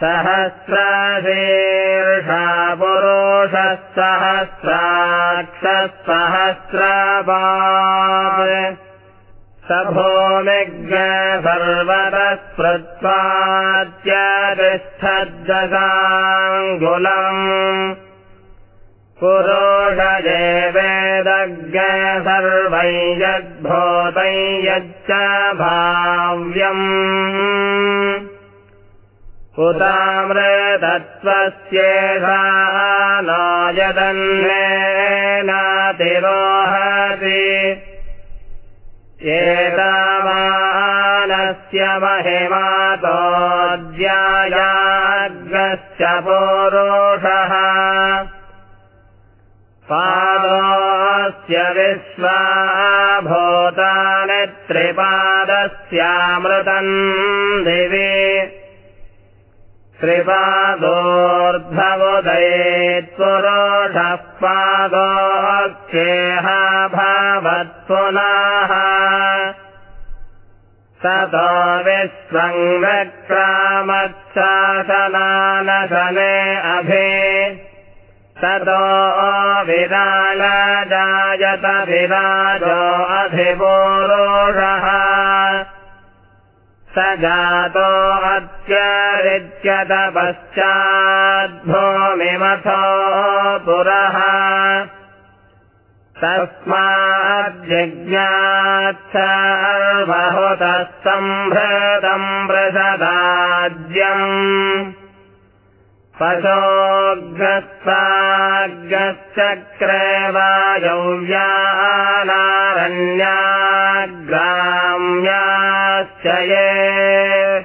सहस्रशीर्षा पुरुषः सहस्राक्षः सहस्रपात् स भूमिज्ञ सर्वतः पुरोषये वेदज्ञ सर्वै यद्भूतै यच्च भाव्यम् यदन्नेनातिरोहति एतावानस्य महिमातोऽध्यायाग्रश्च पुरोषः पादोऽस्य विश्वाभूतानि त्रिपादस्यामृतम् दिवि। त्रिपादोर्ध्वमुदयेत्पुरोषः पादोऽक्षेह भवत्पुनः ततो विश्वङ्गक्रामच्छासनानशने अभि ततो विरालजायत विराजो अधिपोरोषः। स जातो अत्यरिच्यत पश्चाद्भूमिमथो पुरः तस्माज्जिज्ञात्सर्वहुतः सम्भृतम् वृषदाज्यम् पशोऽग्रस्वाग्रश्चक्रे वायव्यानारण्याग्राम्याश्च ये।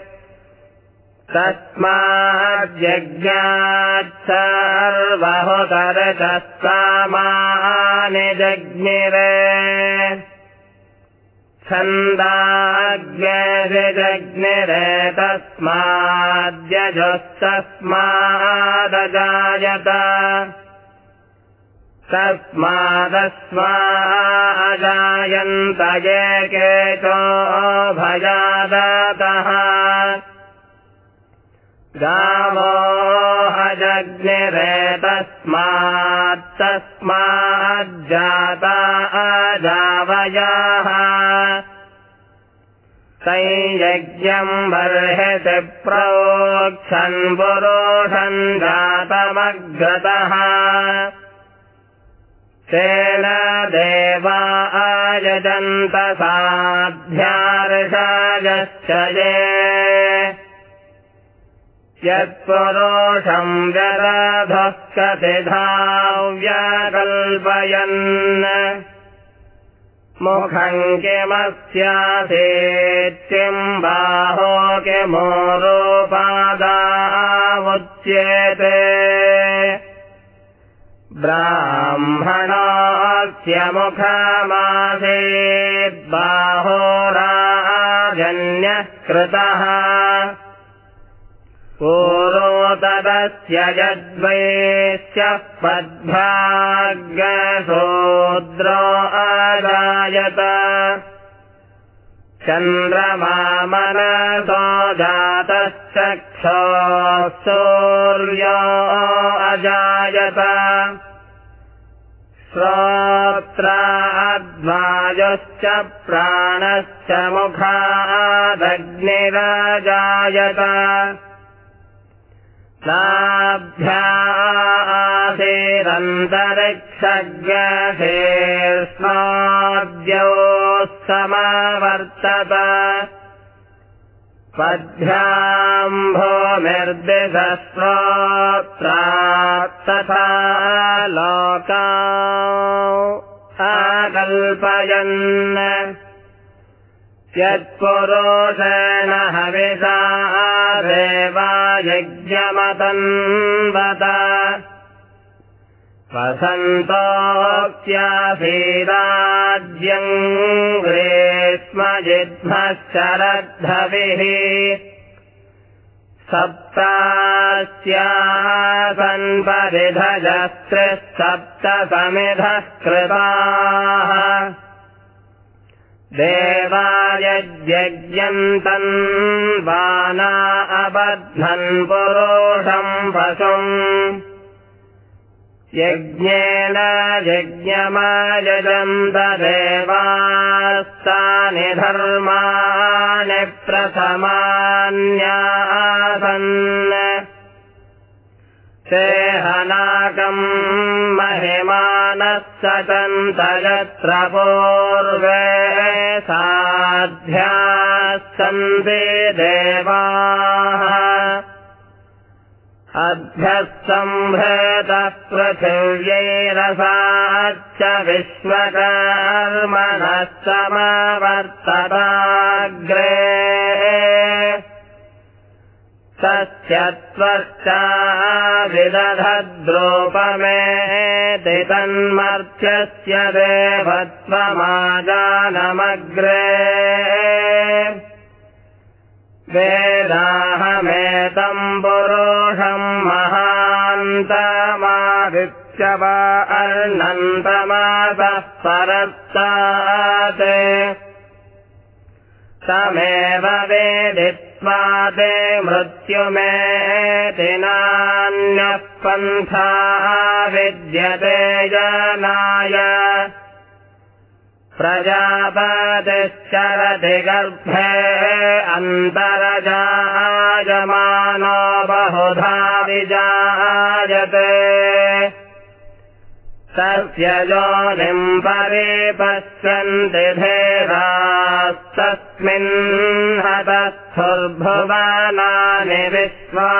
तस्माज्जज्ञात्सर्वहुतरचस्तामानि जज्ञिरे छन्दाग्निरे तस्माद्यजस्तस्मादजायत। तस्मादस्मा अजायन्त ये केतो भजादतः गावो अजग्निरे तस्मात्तस्माज्जाता अजावयाः संयज्ञम् बर्हति प्रोक्षन् पुरोषन् जातमग्रतः। तेन देवा आयजन्त साध्यार्षायश्च ये यत्पुरोषम् व्यरधः कतिधाव्यकल्पयन् मुखम् किमस्यासेत्यम् बाहो किमोरोपादावुच्येते। ब्राह्मणास्य मुखमासेद्बाहोराजन्यः कृतः पूरोतदस्य यद्वैश्च पद्भाग्यशूद्रो अजायत चन्द्रमामनसो जातश्चक्षो सूर्यो अजायत। श्रोत्राद्वायुश्च प्राणश्च मुखादग्निराजायत नाभ्या आसीरन्तरिक्षज्ञशीर्ष्णाद्योः समावर्तत पद्भ्याम् भूमिर्दिशस्रोत्रात्तथा लोका आकल्पयन् यत्पुरोषेण हविषा देवा यज्ञमतन्वत वसन्तोऽप्यासीराज्यम् ग्रीष्मजिह्मश्चरद्धभिः सप्तास्यासन्परिधजस्त्रिः सप्त समिधः कृताः देवायज्ञन्तन् बाना अबध्नन् पुरोषम् पशुम्। यज्ञेन यज्ञमायजन्त देवास्तानि धर्माणि प्रथमान्यासन्। सेहनाकम् महिमानः सचन्त यत्र पूर्वे साध्याः सन्ति देवाः। अभ्यः सम्भृतः पृथिव्यैरसाच्च विश्वकर्मणः समवर्तताग्रे तस्य त्वश्चा विदधद्रूपमेति तन्मर्त्यस्य देवत्वमाजानमग्रे। वेदाहमेतम् पुरुषम् महान्तमादित्य वा अर्णन्तमासः परत्ताते। तमेव वेदित्वा ते मृत्युमेति नान्यः पन्था विद्यते जनाय। प्रजापतिश्चरति गर्भे अन्तरजायमानो बहुधा विजायते तस्य योनिम् परिपश्यन्ति धेरास्तस्मिन् हतस्थुर्भुवनानि विश्वा।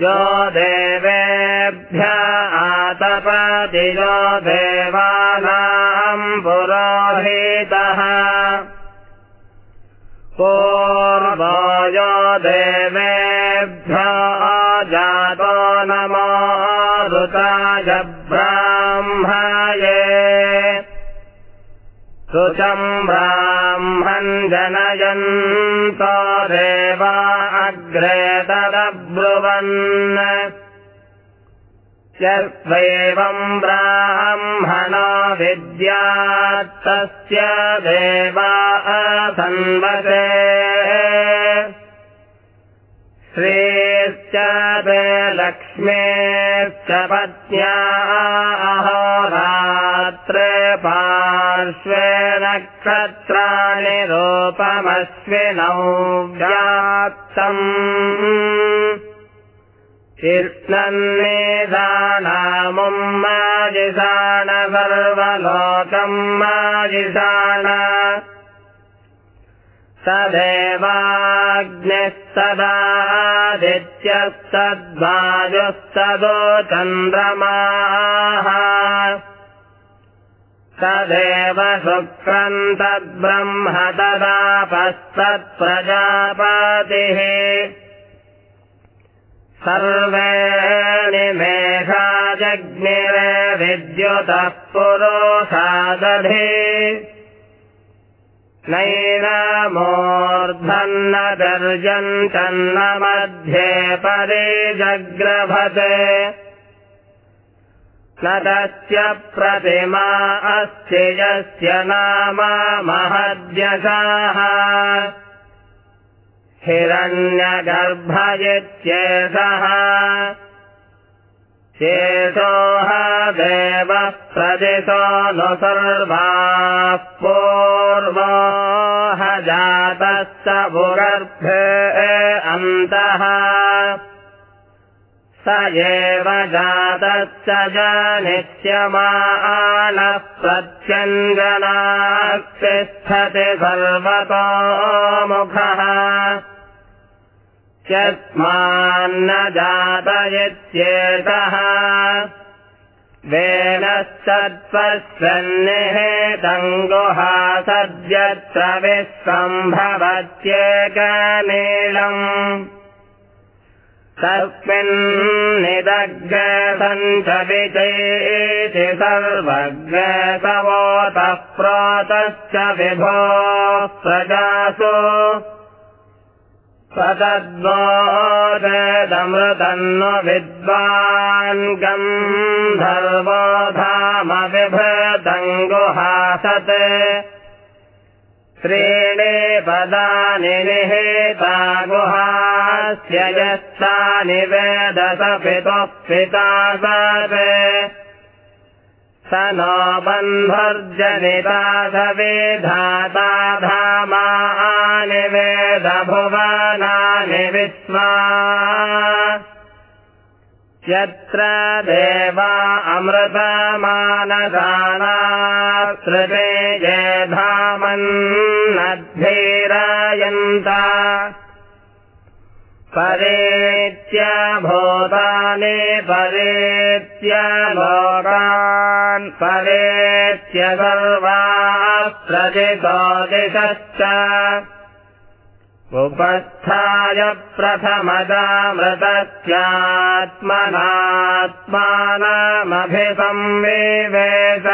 यो देवेभ्य आतपति यो देवानाम् पुरोहितः। पूर्वो यो देवेभ्य जातो नमो ऋताय ब्राह्मये शुचम् ब्राह्मन् जनयन्तो देवा अग्रे तदब्रुवन्। यस्वैवम् ब्राह्मणो विद्यात्तस्य देवा असन्वते। श्रीश्च लक्ष्मेश्च पत्न्या अहोरात्रे पार्श्वे नक्षत्राणि रूपमश्विनौ व्याप्तम्। कृष्णन्निदानामुम् माजिषाण सर्वलोकम् माजिषाण सदेवाग्निस्तदादित्यस्तद्वायुस्तदो चन्द्रमाः। तदेव शुक्रम् तद्ब्रह्म तदापस्तत्प्रजापतिः। सर्वे निमेषाजग्निरे विद्युतः पुरोषादधे नैनामूर्धन्न गर्जन्तन्न मध्ये परे जग्रभते। न तस्य प्रतिमा अस्ति यस्य नाम महद्यशाः। हिरण्यगर्भ इत्येषः शेषोह देवः प्रदिशो नु सर्वाः पूर्वो ह जातश्च भुगर्भे अन्तः। स एव जातश्च जानित्यमानः प्रत्यञ्जनाः तिष्ठति सर्वतो यस्मान्न जात इत्येतः वेनश्चत्वश्चन्निहेतङ्गुहा सद्यत्र विश्वम्भवत्येकनीलम् तस्मिन्निदग्रसञ्चविचेति सर्वग्रसवोतः प्रोतश्च विभो प्रजासु स्वतद्वोदमृतन्नु विद्वान् गन्धर्वो धाम विभृतङ्गुहासत् त्रीणि पदानि निहेता गुहास्य यस्तानि वेदस पितुः पिता नो बन्धुर्जनिता सविधाता धामानि वेदभुवनानि विश्वा यत्र देवा अमृतमानदानाश्रुते ये धामन्नद्धीरायन्ता परेत्य भूतानि परेत्य लोकान् परेत्य सर्वास्त्रजितो दिशश्च उपस्थाय प्रथमदामृतस्यात्मनात्मानमभिसंविवेश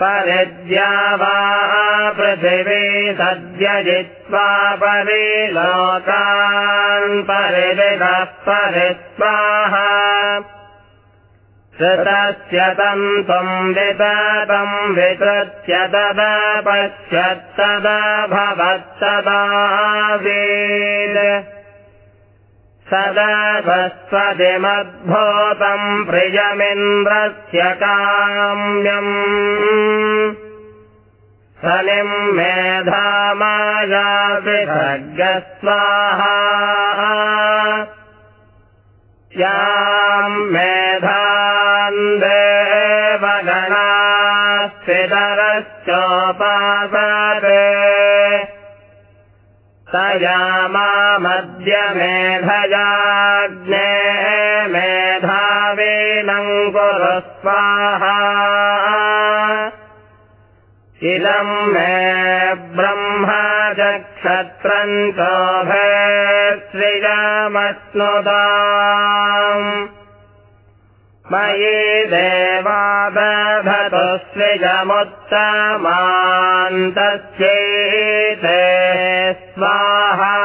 परिद्या वा पृथिवी सद्य जित्वा परिलोकान् परिविदः परिस्वाहा श्रुतस्य तन्तुम् विततम् विकृत्य तदा पश्यत्तदभवत्तदासीत् सदा प्रियमिन्द्रस्य काम्यम्। सनिम् मेधामायापि खड्गस्वाहा याम् मेधान् देवगणास्तितरश्चोपासते तयामामद्य मेधयाग्ने मेधावीनम् कुरु स्वाहा इदम् मे ब्रह्म च क्षत्रम् चोभे श्रियमश्नुता मयि देवादधतु स्विजमुत्तमान्तस्यै ते स्वाहा